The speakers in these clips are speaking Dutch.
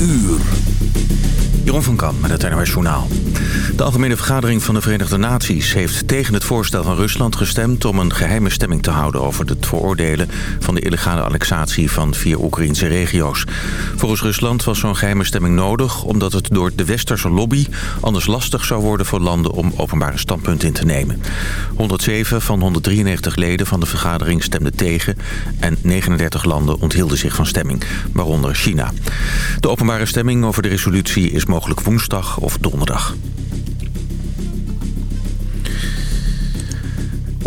uur. Jeroen met het Journaal. De Algemene Vergadering van de Verenigde Naties heeft tegen het voorstel van Rusland gestemd... om een geheime stemming te houden over het veroordelen van de illegale annexatie van vier Oekraïnse regio's. Volgens Rusland was zo'n geheime stemming nodig... omdat het door de westerse lobby anders lastig zou worden voor landen om openbare standpunten in te nemen. 107 van 193 leden van de vergadering stemden tegen... en 39 landen onthielden zich van stemming, waaronder China. De openbare stemming over de resolutie is mogelijk woensdag of donderdag.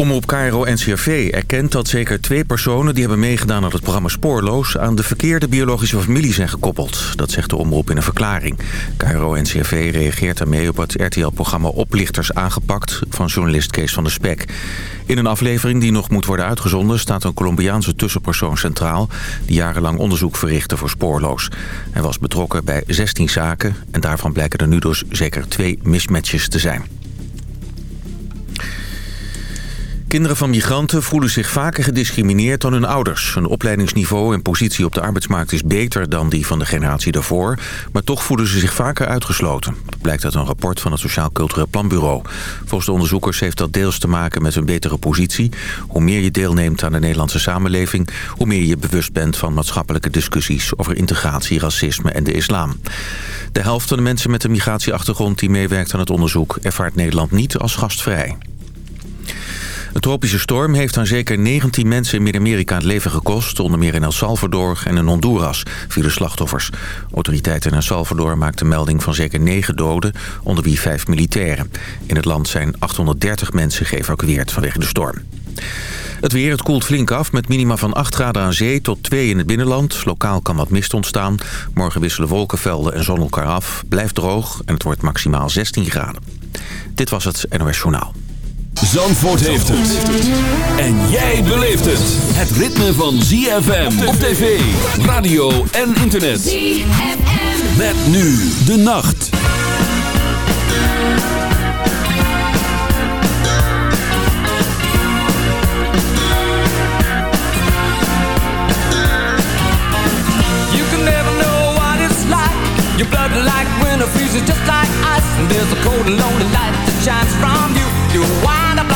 Omroep KRO NCRV erkent dat zeker twee personen... die hebben meegedaan aan het programma Spoorloos... aan de verkeerde biologische familie zijn gekoppeld. Dat zegt de omroep in een verklaring. KRO NCRV reageert daarmee op het RTL-programma Oplichters aangepakt... van journalist Kees van der Spek. In een aflevering die nog moet worden uitgezonden... staat een Colombiaanse tussenpersoon centraal... die jarenlang onderzoek verrichtte voor Spoorloos. Hij was betrokken bij 16 zaken... en daarvan blijken er nu dus zeker twee mismatches te zijn. Kinderen van migranten voelen zich vaker gediscrimineerd dan hun ouders. Hun opleidingsniveau en positie op de arbeidsmarkt is beter dan die van de generatie daarvoor. Maar toch voelen ze zich vaker uitgesloten. Blijkt uit een rapport van het Sociaal Cultureel Planbureau. Volgens de onderzoekers heeft dat deels te maken met hun betere positie. Hoe meer je deelneemt aan de Nederlandse samenleving... hoe meer je bewust bent van maatschappelijke discussies... over integratie, racisme en de islam. De helft van de mensen met een migratieachtergrond die meewerkt aan het onderzoek... ervaart Nederland niet als gastvrij. Een tropische storm heeft aan zeker 19 mensen in Midden-Amerika het leven gekost. Onder meer in El Salvador en in Honduras vielen slachtoffers. Autoriteiten in El Salvador maakten melding van zeker 9 doden, onder wie 5 militairen. In het land zijn 830 mensen geëvacueerd vanwege de storm. Het weer, het koelt flink af met minima van 8 graden aan zee tot 2 in het binnenland. Lokaal kan wat mist ontstaan. Morgen wisselen wolkenvelden en zon elkaar af. Blijft droog en het wordt maximaal 16 graden. Dit was het NOS Journaal. Zandvoort heeft het. En jij beleeft het. Het ritme van ZFM op tv, radio en internet. ZFM. Met nu de nacht. You can never know what it's like. Your blood like winter freezes just like ice. And there's a cold and lonely light that shines from you. You wind up like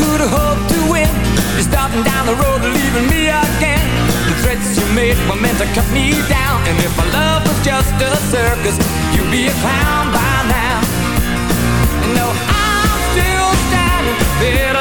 Could hoped to win. You're starting down the road leaving me again. The threats you made were meant to cut me down. And if my love was just a circus, you'd be a clown by now. No, I'm still standing better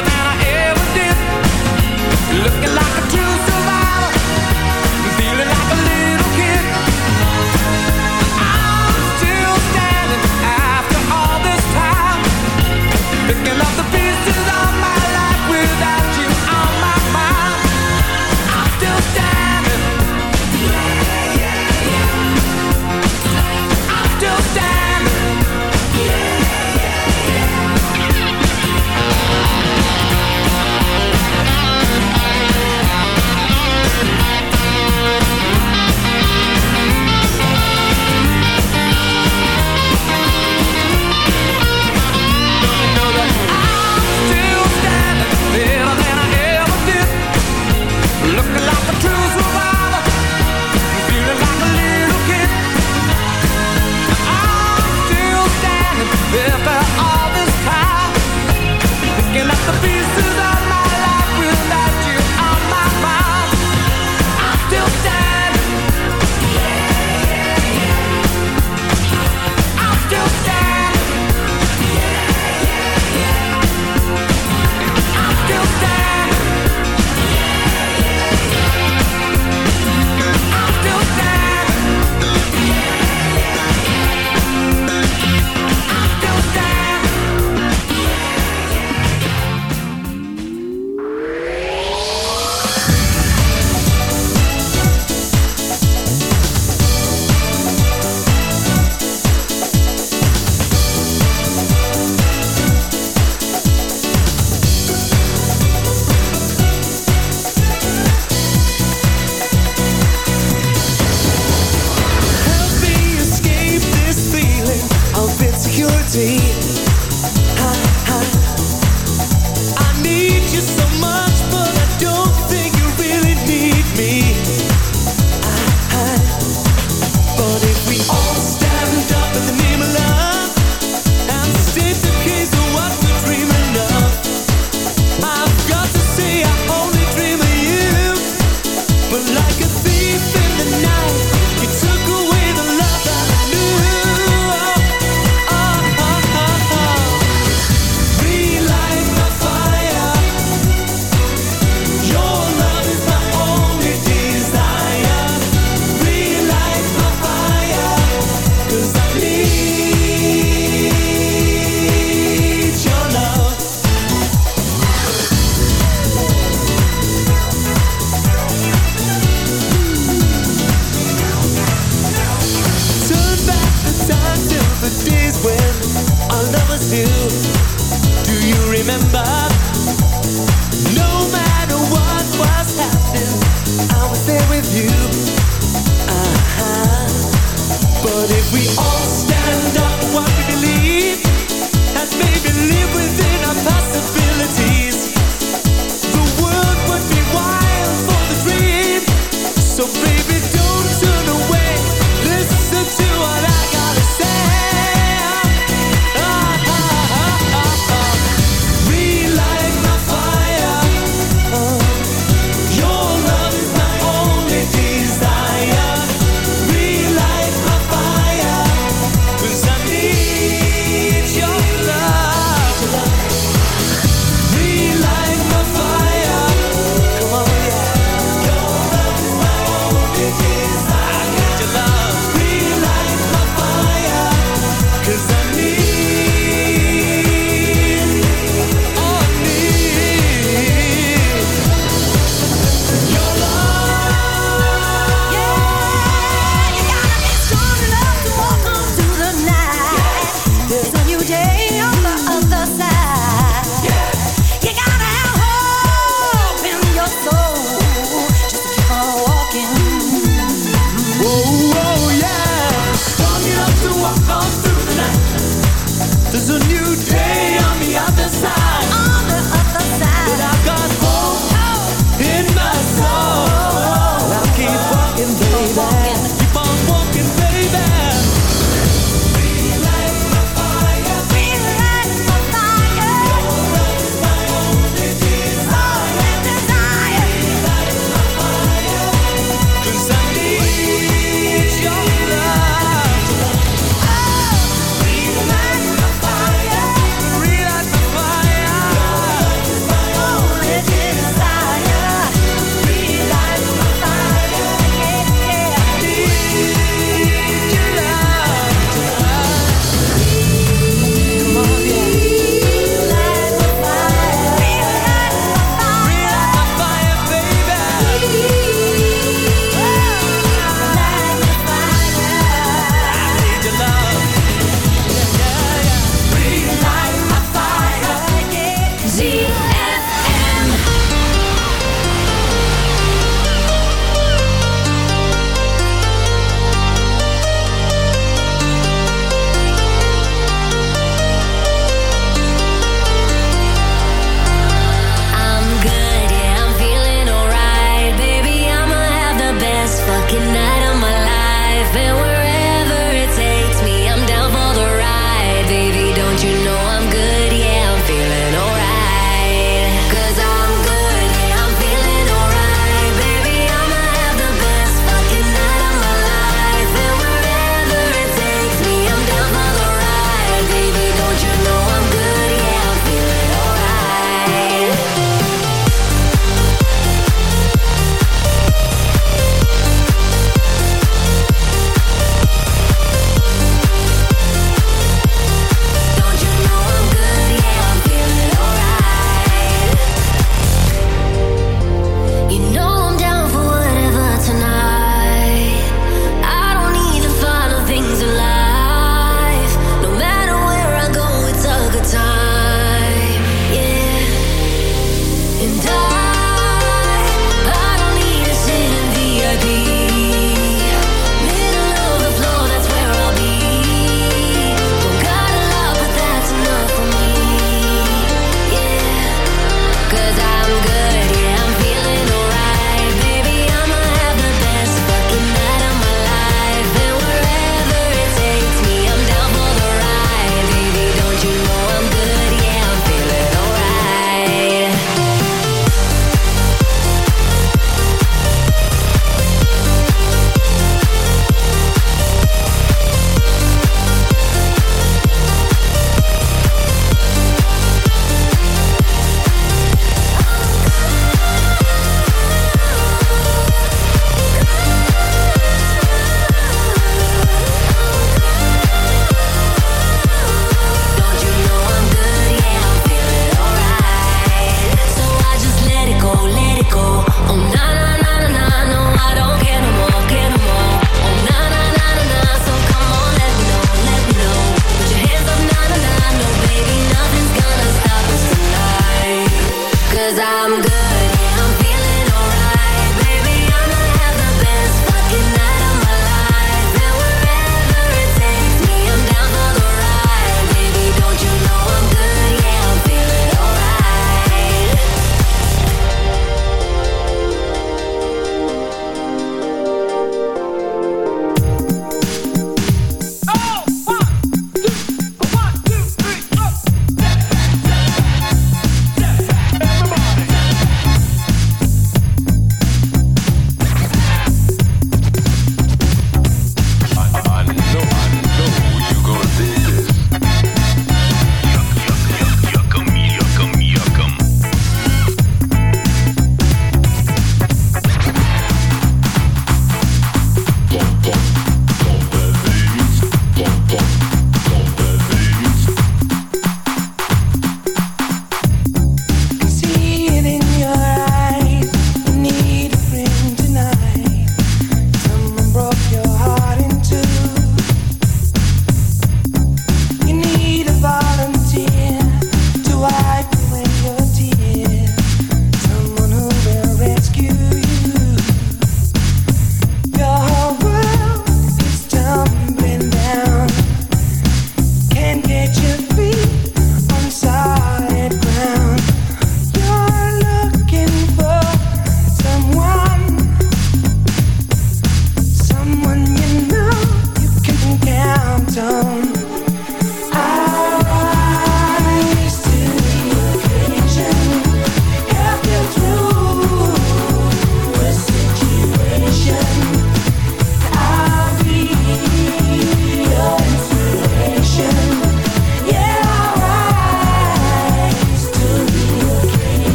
reality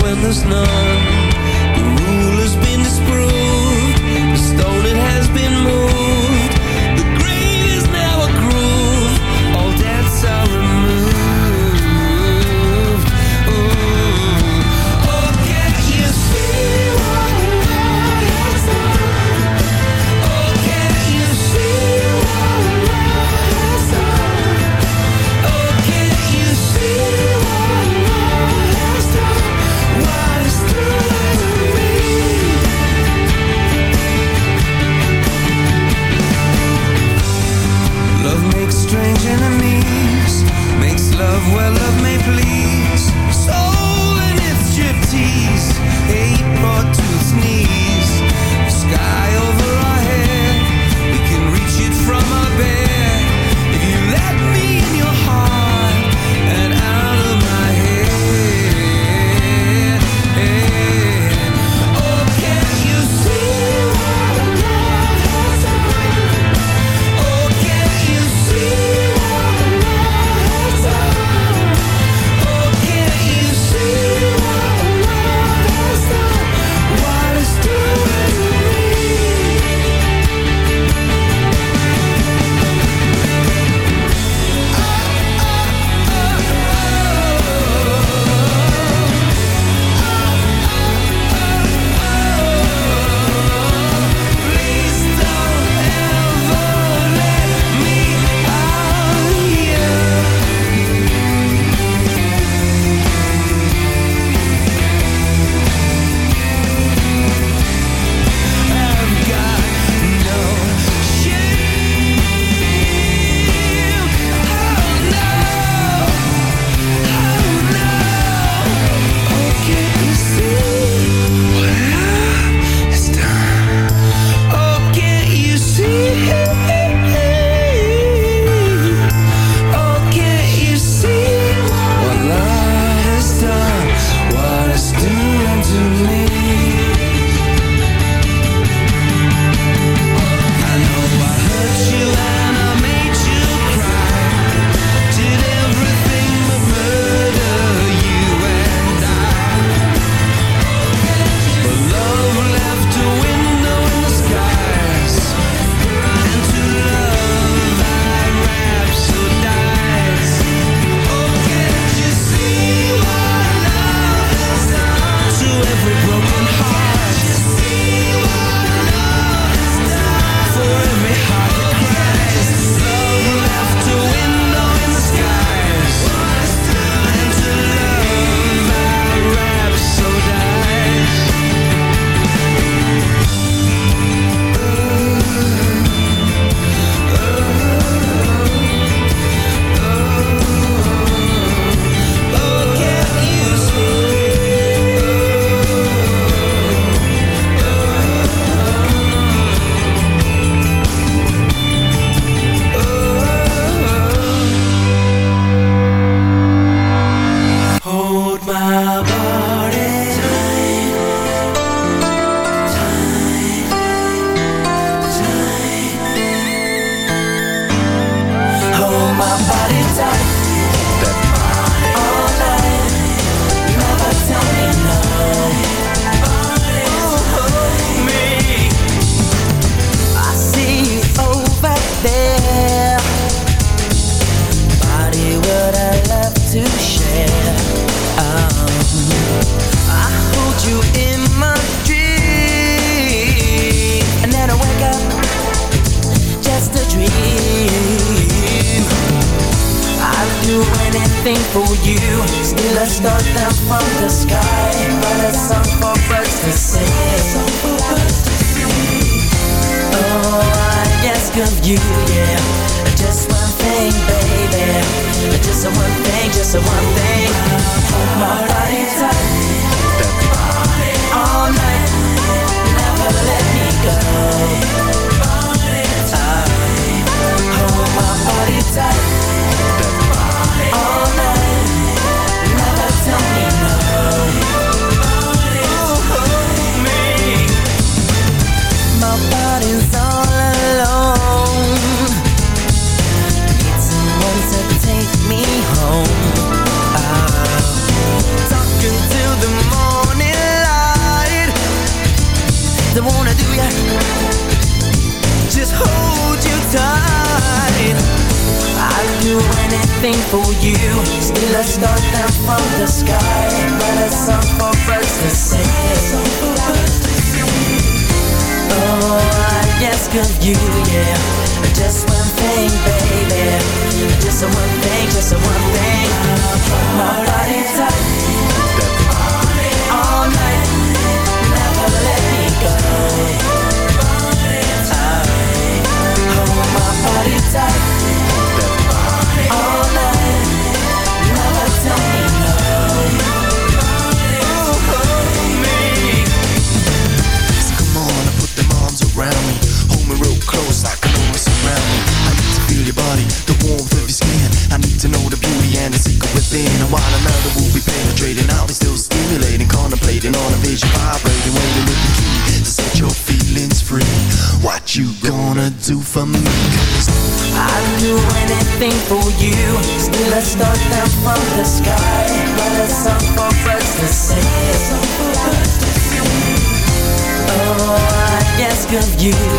What is through you,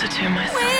to do myself. Wait.